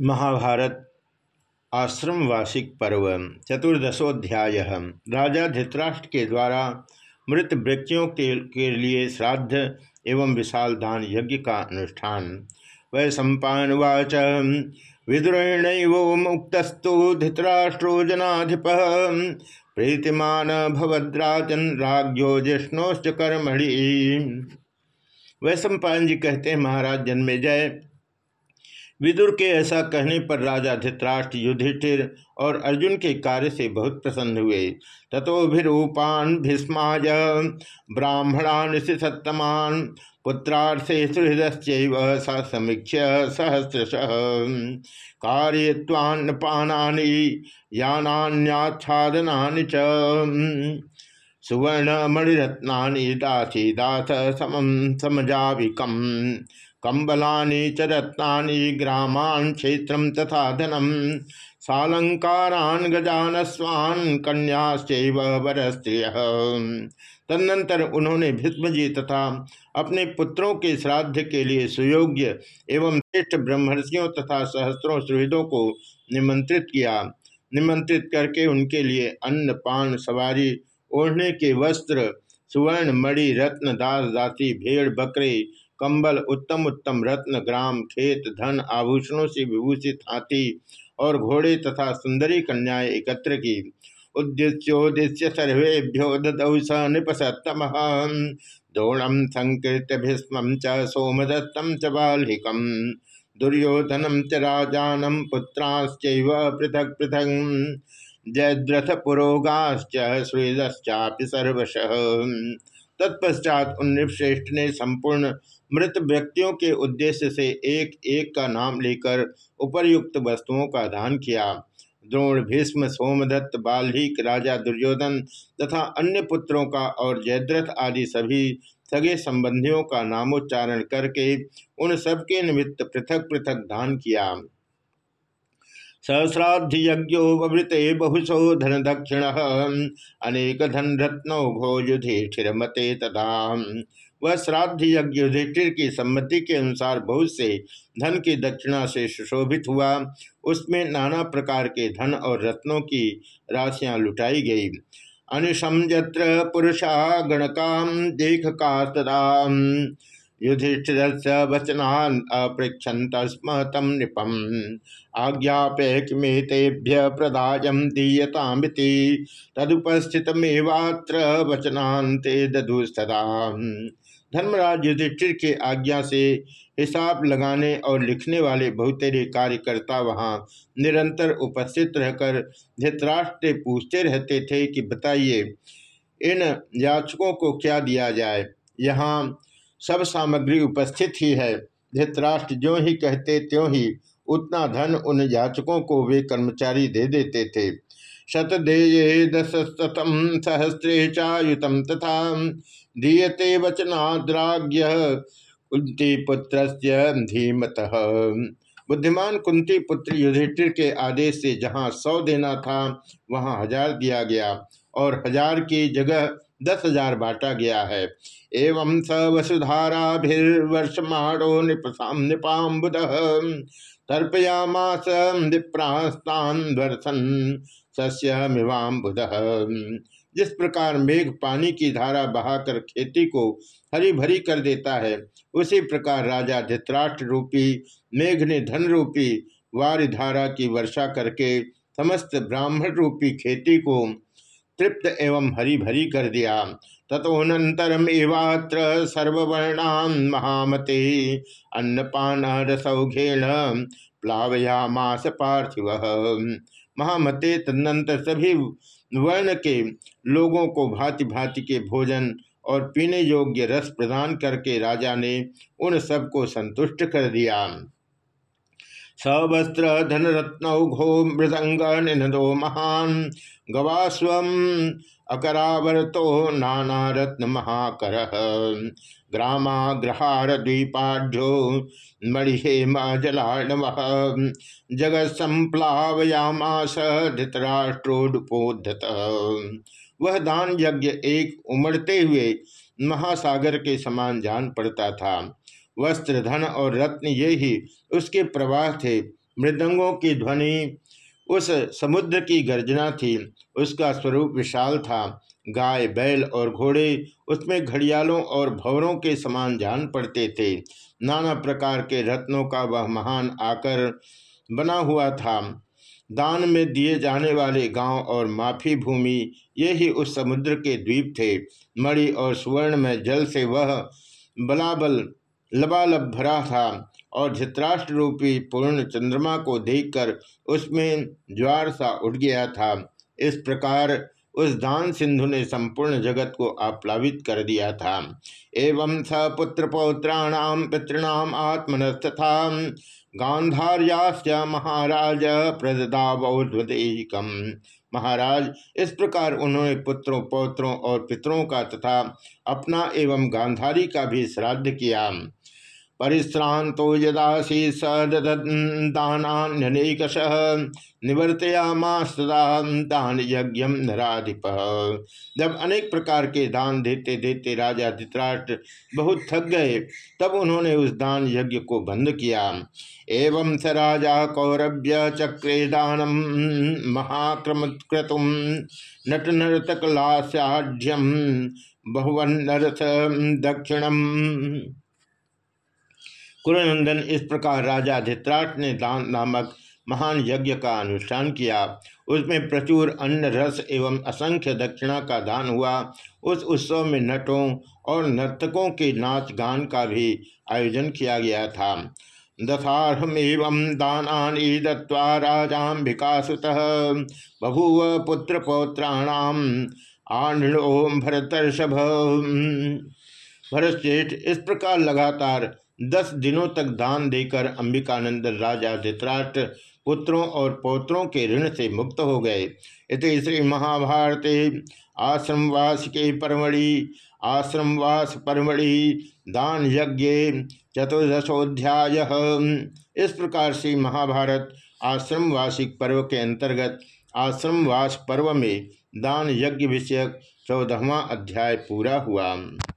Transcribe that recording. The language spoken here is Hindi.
महाभारत आश्रम वार्षिक पर्व चतुर्दशोध्याय। राजा धृतराष्ट्र के द्वारा मृत व्यक्तियों के, के लिए श्राद्ध एवं विशाल दान यज्ञ का अनुष्ठान। वै सम्पावाच विद्रोहण मुक्तस्तु धृतराष्ट्रो जनाधिप। प्रीतिमान भवद्राजन राज्यो जिष्णोश्च कर्मणि। वै सम्पान जी कहते हैं महाराज जन्मे जय। विदुर के ऐसा कहने पर राजा धित्राष्ट्र, युधिष्ठिर और अर्जुन के कार्य से बहुत प्रसन्न हुए। तथोभिरूपान भीष्माय, ब्राह्मणान सत्तमान, पुत्रार्थे सुहृदश्चैव स समीक्ष सहस्रश। कार्यवान्नपानानि यानान्याच्छादनानि च। सुवर्णमणिरत्नानि दासी दास समम समजाविकम्। कंबलानि च रत्नानि ग्रामान क्षेत्र तथा धनम सालंकारान गजानस्वान कन्याश्चैव वर स्त्रिय तदनंतर उन्होंने भीष्मजी तथा अपने पुत्रों के श्राद्ध के लिए सुयोग्य एवं श्रेष्ठ ब्रह्मर्षियों तथा सहस्त्रों सुहृदों को निमंत्रित किया। निमंत्रित करके उनके लिए अन्न, पान, सवारी, ओढ़ने के वस्त्र, सुवर्ण, मणि, रत्न, दास, दासी, भेड़, बकरे कंबल उत्तम उत्तम रत्न, ग्राम, खेत, धन, आभूषणों से विभूषित हाथी और घोड़े तथा सुंदरी कन्याएँ एकत्र की। उद्देश्योद्देश्य सर्वेभ्यो ददौ स द्रोणम संकृत्य भीष्म च सोमदत्तम च बालिकम। दुर्योधनम च राजानम पुत्राश्च पृथक पृथक। जयद्रथ पुरोगाश्च तत्पश्चात उन श्रेष्ठ ने संपूर्ण मृत व्यक्तियों के उद्देश्य से एक एक का नाम लेकर उपर्युक्त वस्तुओं का दान किया। द्रोण, भीष्म, सोमदत्त, बाल्हिक, राजा दुर्योधन तथा अन्य पुत्रों का और जयद्रथ आदि सभी सगे संबंधियों का नामोच्चारण करके उन सबके निमित्त पृथक पृथक दान किया। सहस्राध्यज्ञो वृते बहुशो धन दक्षिण अनेक धन रत्नौ घो युधिष्ठिरमते तथा। वह श्राद्ध यज्ञ युधिष्ठिर की सम्मति के अनुसार बहुत से धन की दक्षिणा से सुशोभित हुआ। उसमें नाना प्रकार के धन और रत्नों की राशियाँ लुटाई गई। अनुसमजत्र पुरुषा गणकाम देख का तदा युधिष्ठिर से वचनान स्म तम नृपम। आज्ञापेक्मेतेभ्य प्रदायम दीयतामिति। तदुपस्थितमेवात्र वचनान्ते दधुस्तदा धर्मराज युधिष्ठिर के आज्ञा से हिसाब लगाने और लिखने वाले बहुतेरे कार्यकर्ता वहाँ निरंतर उपस्थित रहकर धृतराष्ट्र पूछते रहते थे कि बताइए, इन याचकों को क्या दिया जाए? यहाँ सब सामग्री उपस्थित ही है। धृतराष्ट्र जो ही कहते, त्यों ही उतना धन उन याचकों को वे कर्मचारी दे देते थे। शतदेये दशतम सहस्रे चायुतम तथा दीयते वचनाद्राग्य कुंती पुत्र धीमत। बुद्धिमान कुंती पुत्र युधिष्ठिर के आदेश से जहाँ सौ देना था, वहाँ हज़ार दिया गया और हज़ार की जगह दस हज़ार बांटा गया है। एवं स वसुधाराभिर्वर्षमाणो नृपसाम नृपाबुद तर्पयामास विप्रास्तान वर्षन सस्यमिवाम्बुद। जिस प्रकार मेघ पानी की धारा बहाकर खेती को हरी भरी कर देता है, उसी प्रकार राजा धित्राष्ट्र रूपी मेघ ने धन रूपी वार धारा की वर्षा करके समस्त ब्राह्मण रूपी खेती को तृप्त एवं हरी भरी कर दिया। तथोनतरम एवात्र सर्ववर्णान महामते। अन्नपान रसौघेण प्लावयामास, पार्थिव। महामते तदनंतर सभी वर्ण के लोगों को भांति भांति के भोजन और पीने योग्य रस प्रदान करके राजा ने उन सबको संतुष्ट कर दिया। सवस्त्र धन रत्नौघो मृदंग निनदो महान गवास्व अकरावर्तो नाना रत्न महाकर ग्रामाग्रहार द्वीपाढ़्यो मणिहेम जलाणव जगत संप्लावयामास धृतराष्ट्रोडपोधत वह दान यज्ञ एक उमड़ते हुए महासागर के समान जान पड़ता था। वस्त्र, धन और रत्न ये ही उसके प्रवाह थे। मृदंगों की ध्वनि उस समुद्र की गर्जना थी। उसका स्वरूप विशाल था। गाय, बैल और घोड़े उसमें घड़ियालों और भवरों के समान जान पड़ते थे। नाना प्रकार के रत्नों का वह महान आकर बना हुआ था। दान में दिए जाने वाले गाँव और माफ़ी भूमि ये ही उस समुद्र के द्वीप थे। मणि और सुवर्ण में जल से वह बलाबल लबालब भरा था और धित्राष्ट्र रूपी पूर्ण चंद्रमा को देखकर उसमें ज्वार सा उठ गया था। इस प्रकार उस दान सिंधु ने संपूर्ण जगत को आप्लावित कर दिया था। एवं स पुत्र पौत्राणाम पितृणाम आत्मनस्तथा गांधार्या महाराज प्रदा प्रदावधेकम महाराज, इस प्रकार उन्होंने पुत्रों, पौत्रों और पितरों का तथा अपना एवं गांधारी का भी श्राद्ध किया। परिश्रांतो यदासी स ददान्यनेकश निवर्तयामास्तदा दान यज्ञ नराधिप। जब अनेक प्रकार के दान देते देते राजा धित्राष्ट्र बहुत थक गए, तब उन्होंने उस दान यज्ञ को बंद किया। एवं स राजा कौरव्य चक्रे दानम महाक्रमक्रतुम नट नर्तकलास्याढ़ बहुवन्नरथ दक्षिणम कुरनंदन इस प्रकार राजा धित्राट ने दान नामक महान यज्ञ का अनुष्ठान किया। उसमें प्रचुर अन्न, रस एवं असंख्य दक्षिणा का दान हुआ। उस उत्सव में नटों और नर्तकों के नाच गान का भी आयोजन किया गया था। दशारहमेव दानी दत्वा राजाम्बिका सुत बभूव पुत्र पौत्राणाम आणोम भरतर्षभ। भरतश्रेष्ठ इस प्रकार लगातार दस दिनों तक दान देकर अंबिकानंद राजा धित्राष्ट्र पुत्रों और पौत्रों के ऋण से मुक्त हो गए। इति श्री महाभारते आश्रमवास के परमणि आश्रमवास परमणि दान यज्ञ चतुर्दशोध्याय इस प्रकार से महाभारत आश्रम आश्रमवासिक पर्व के अंतर्गत आश्रमवास पर्व में दान यज्ञ विषयक चौदहवा अध्याय पूरा हुआ।